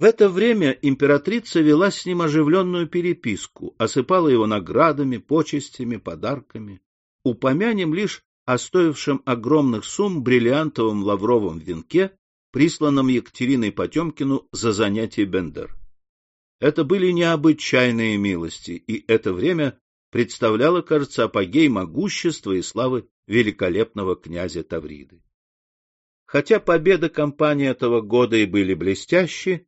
В это время императрица вела с ним оживленную переписку, осыпала его наградами, почестями, подарками. Упомянем лишь о стоившем огромных сумм бриллиантовом лавровом венке, присланном Екатериной Потемкину за занятие Бендер. Это были необычайные милости, и это время представляло, кажется, апогей могущества и славы великолепного князя Тавриды. Хотя победы кампании этого года и были блестящие,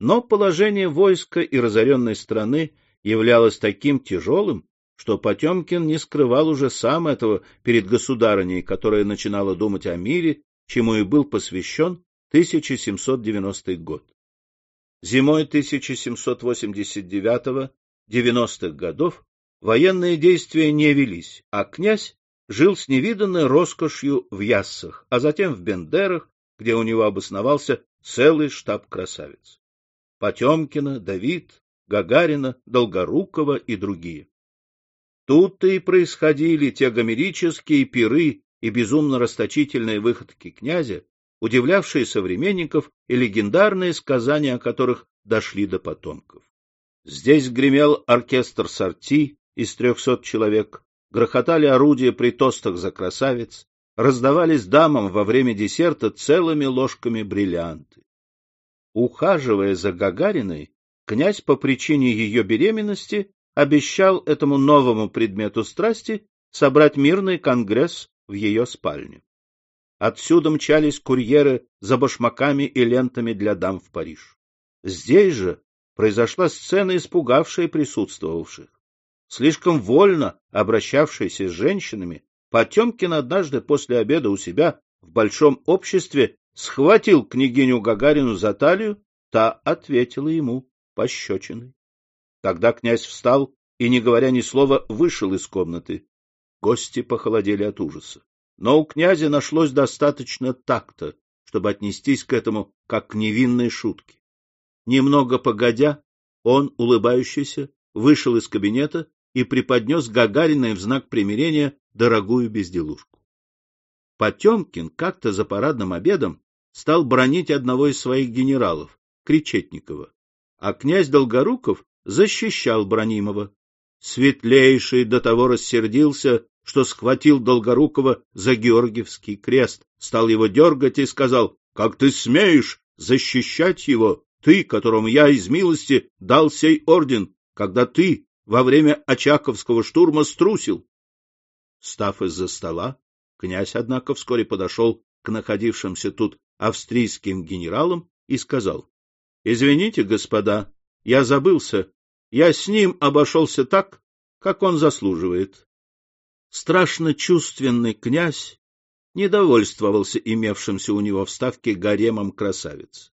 но положение войска и разоренной страны являлось таким тяжелым, что Потемкин не скрывал уже сам этого перед государыней, которая начинала думать о мире, чему и был посвящен 1790 год. Зимой 1789-90-х годов военные действия не велись, а князь жил с невиданной роскошью в Яссах, а затем в Бендерах, где у него обосновался целый штаб красавиц. Потемкина, Давид, Гагарина, Долгорукова и другие. Тут-то и происходили те гомерические пиры и безумно расточительные выходки князя, удивлявшие современников и легендарные сказания, о которых дошли до потомков. Здесь гремел оркестр сорти из трехсот человек, грохотали орудия при тостах за красавиц, раздавались дамам во время десерта целыми ложками бриллианты. Ухаживая за Гагариной, князь по причине ее беременности обещал этому новому предмету страсти собрать мирный конгресс в ее спальне. Отсюда мчались курьеры за башмаками и лентами для дам в Париж. Здесь же произошла сцена, испугавшая присутствовавших. Слишком вольно обращавшийся с женщинами, Потемкин однажды после обеда у себя в большом обществе схватил княгиню Гагарину за талию, та ответила ему пощечиной. Тогда князь встал и, не говоря ни слова, вышел из комнаты. Гости похолодели от ужаса. Но у князя нашлось достаточно такта, чтобы отнестись к этому как к невинной шутке. Немного погодя, он, улыбающийся, вышел из кабинета и преподнес Гагариной в знак примирения дорогую безделушку. Потемкин как-то за парадным обедом стал бронить одного из своих генералов, Кречетникова, а князь Долгоруков защищал Бронимова. Светлейший до того рассердился, что схватил Долгорукова за Георгиевский крест, стал его дергать и сказал, «Как ты смеешь защищать его, ты, которому я из милости дал сей орден, когда ты во время Очаковского штурма струсил?» Став из-за стола, князь, однако, вскоре подошел к находившимся тут австрийским генералам и сказал, «Извините, господа, я забылся, я с ним обошелся так, как он заслуживает. Страшно чувственный князь недовольствовался имевшимся у него в ставке гаремом красавиц.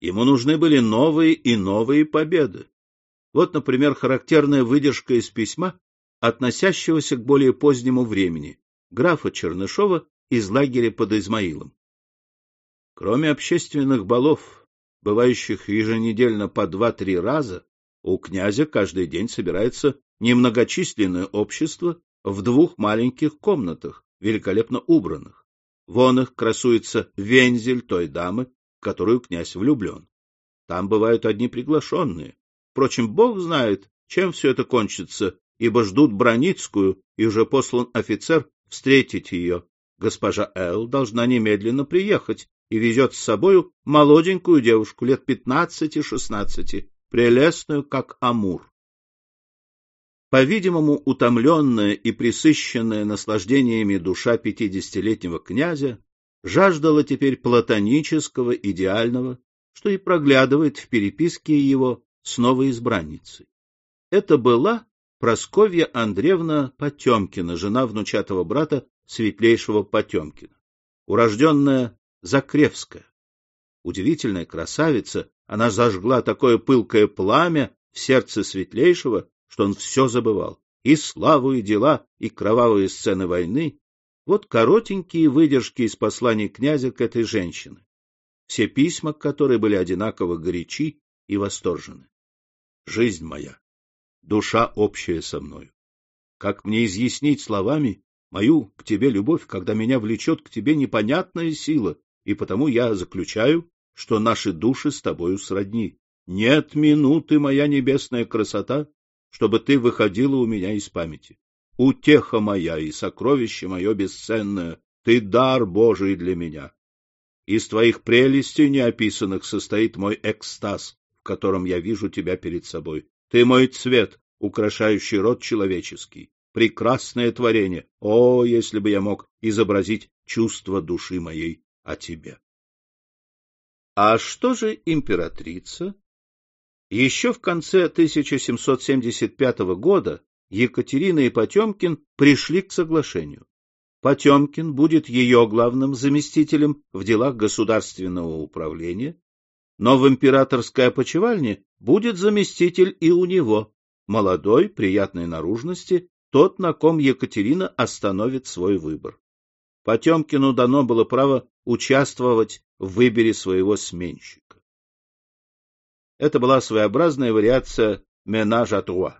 Ему нужны были новые и новые победы. Вот, например, характерная выдержка из письма, относящегося к более позднему времени, графа Чернышова из лагеря под Измаилом. Кроме общественных балов, бывающих еженедельно по два-три раза, у князя каждый день собирается немногочисленное общество в двух маленьких комнатах, великолепно убранных. Вон их красуется вензель той дамы, в которую князь влюблен. Там бывают одни приглашенные. Впрочем, бог знает, чем все это кончится, ибо ждут Броницкую, и уже послан офицер встретить ее. Госпожа Эл должна немедленно приехать и везет с собою молоденькую девушку лет пятнадцати-шестнадцати, прелестную, как Амур. По-видимому, утомленная и присыщенная наслаждениями душа пятидесятилетнего князя жаждала теперь платонического, идеального, что и проглядывает в переписке его с новой избранницей. Это была Просковья Андреевна Потемкина, жена внучатого брата светлейшего Потемкина, урожденная Закревская. Удивительная красавица, она зажгла такое пылкое пламя в сердце светлейшего, что он все забывал. И славу, и дела, и кровавые сцены войны. Вот коротенькие выдержки из посланий князя к этой женщине. Все письма, которые были одинаково горячи и восторжены. Жизнь моя, душа общая со мною. Как мне изъяснить словами мою к тебе любовь, когда меня влечет к тебе непонятная сила, и потому я заключаю что наши души с тобою сродни. Нет минуты, моя небесная красота, чтобы ты выходила у меня из памяти. Утеха моя и сокровище мое бесценное, ты дар Божий для меня. Из твоих прелестей неописанных состоит мой экстаз, в котором я вижу тебя перед собой. Ты мой цвет, украшающий род человеческий. Прекрасное творение. О, если бы я мог изобразить чувство души моей о тебе. А что же императрица? Еще в конце 1775 года Екатерина и Потемкин пришли к соглашению. Потемкин будет ее главным заместителем в делах государственного управления, но в императорской опочивальне будет заместитель и у него, молодой, приятной наружности, тот, на ком Екатерина остановит свой выбор. Потемкину дано было право участвовать в выборе своего сменщика. Это была своеобразная вариация «менаж à trois».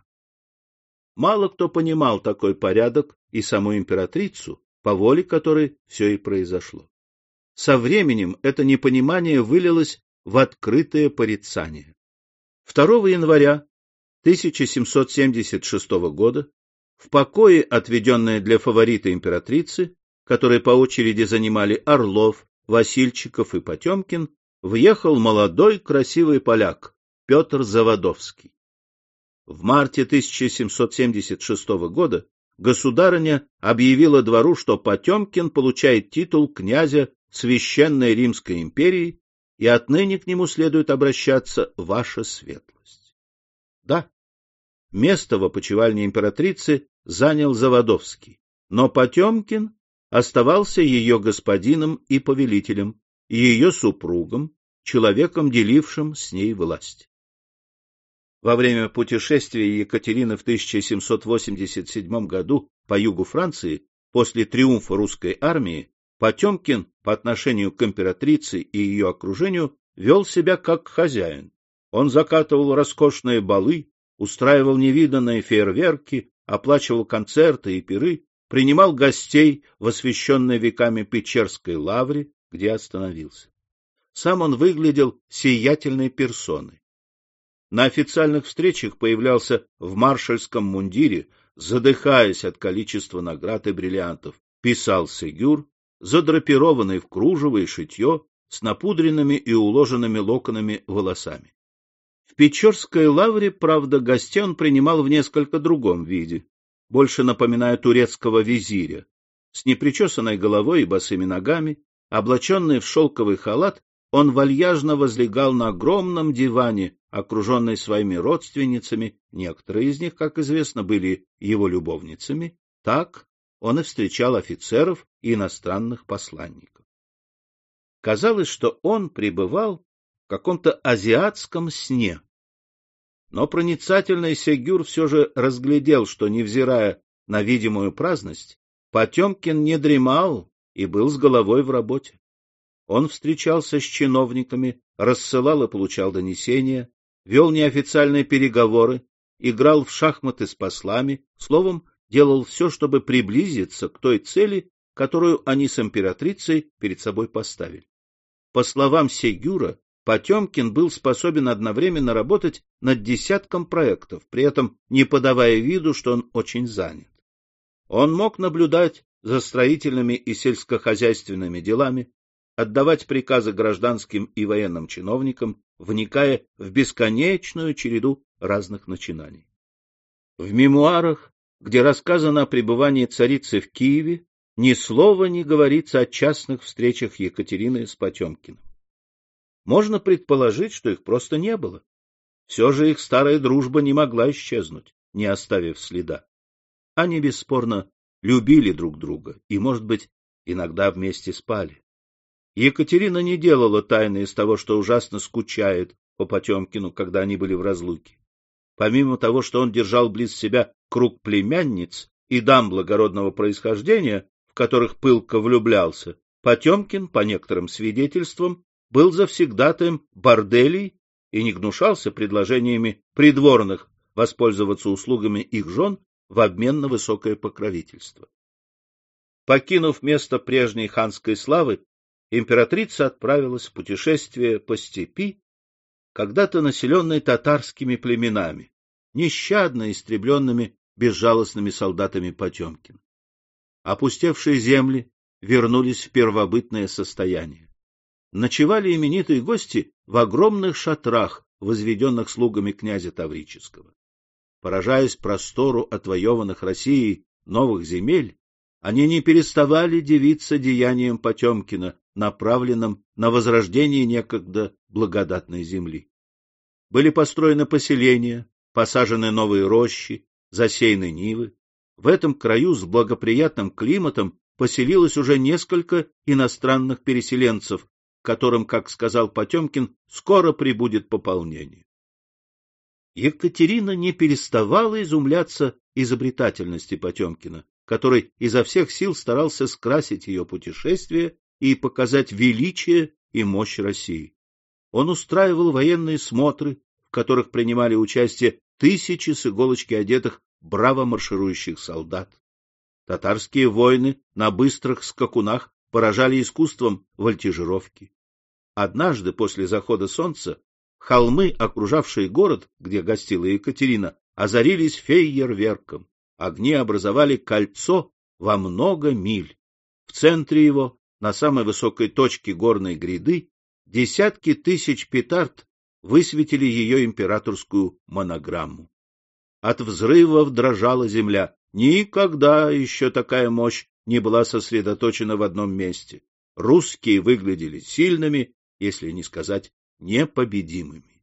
Мало кто понимал такой порядок и саму императрицу, по воле которой все и произошло. Со временем это непонимание вылилось в открытое порицание. 2 января 1776 года в покое, отведенное для фаворита императрицы, которые по очереди занимали Орлов, Васильчиков и Потемкин, въехал молодой красивый поляк Петр Заводовский. В марте 1776 года государыня объявила двору, что Потемкин получает титул князя Священной Римской империи, и отныне к нему следует обращаться ваша светлость. Да, место в опочивальне императрицы занял Заводовский, но Потемкин оставался ее господином и повелителем, и ее супругом, человеком, делившим с ней власть. Во время путешествия Екатерины в 1787 году по югу Франции, после триумфа русской армии, Потемкин по отношению к императрице и ее окружению вел себя как хозяин. Он закатывал роскошные балы, устраивал невиданные фейерверки, оплачивал концерты и пиры, принимал гостей в освященной веками Печерской лавре, где остановился. Сам он выглядел сиятельной персоной. На официальных встречах появлялся в маршальском мундире, задыхаясь от количества наград и бриллиантов, писал Сегюр, задрапированный в кружево и шитье, с напудренными и уложенными локонами волосами. В Печорской лавре, правда, гостей он принимал в несколько другом виде, больше напоминая турецкого визиря, с непричесанной головой и босыми ногами, облаченный в шелковый халат, он вальяжно возлегал на огромном диване, окруженный своими родственницами, некоторые из них, как известно, были его любовницами, так он и встречал офицеров и иностранных посланников. Казалось, что он пребывал в каком-то азиатском сне. Но проницательный Сегюр все же разглядел, что, невзирая на видимую праздность, Потемкин не дремал и был с головой в работе. Он встречался с чиновниками, рассылал и получал донесения, вел неофициальные переговоры, играл в шахматы с послами, словом, делал все, чтобы приблизиться к той цели, которую они с императрицей перед собой поставили. По словам Сегюра, Потемкин был способен одновременно работать над десятком проектов, при этом не подавая виду, что он очень занят. Он мог наблюдать за строительными и сельскохозяйственными делами, отдавать приказы гражданским и военным чиновникам, вникая в бесконечную череду разных начинаний. В мемуарах, где рассказано о пребывании царицы в Киеве, ни слова не говорится о частных встречах Екатерины с Потемкиным. Можно предположить, что их просто не было. Все же их старая дружба не могла исчезнуть, не оставив следа. Они, бесспорно, любили друг друга и, может быть, иногда вместе спали. Екатерина не делала тайны из того, что ужасно скучает по Потемкину, когда они были в разлуке. Помимо того, что он держал близ себя круг племянниц и дам благородного происхождения, в которых пылко влюблялся, Потемкин, по некоторым свидетельствам, был завсегдатаем борделей и не гнушался предложениями придворных воспользоваться услугами их жен в обмен на высокое покровительство. Покинув место прежней ханской славы, императрица отправилась в путешествие по степи, когда-то населенной татарскими племенами, нещадно истребленными безжалостными солдатами Потемкин. Опустевшие земли вернулись в первобытное состояние. Ночевали именитые гости в огромных шатрах, возведенных слугами князя Таврического. Поражаясь простору отвоеванных Россией новых земель, они не переставали дивиться деянием Потемкина, направленным на возрождение некогда благодатной земли. Были построены поселения, посажены новые рощи, засеяны нивы. В этом краю с благоприятным климатом поселилось уже несколько иностранных переселенцев, которым, как сказал Потемкин, скоро прибудет пополнение. Екатерина не переставала изумляться изобретательности Потемкина, который изо всех сил старался скрасить ее путешествие и показать величие и мощь России. Он устраивал военные смотры, в которых принимали участие тысячи с иголочки одетых браво марширующих солдат. Татарские воины на быстрых скакунах поражали искусством вольтижировки. Однажды после захода солнца холмы, окружавшие город, где гостила Екатерина, озарились фейерверком. Огни образовали кольцо во много миль. В центре его, на самой высокой точке горной гряды, десятки тысяч петард высветили ее императорскую монограмму. От взрывов дрожала земля. Никогда еще такая мощь не была сосредоточена в одном месте. Русские выглядели сильными, если не сказать непобедимыми.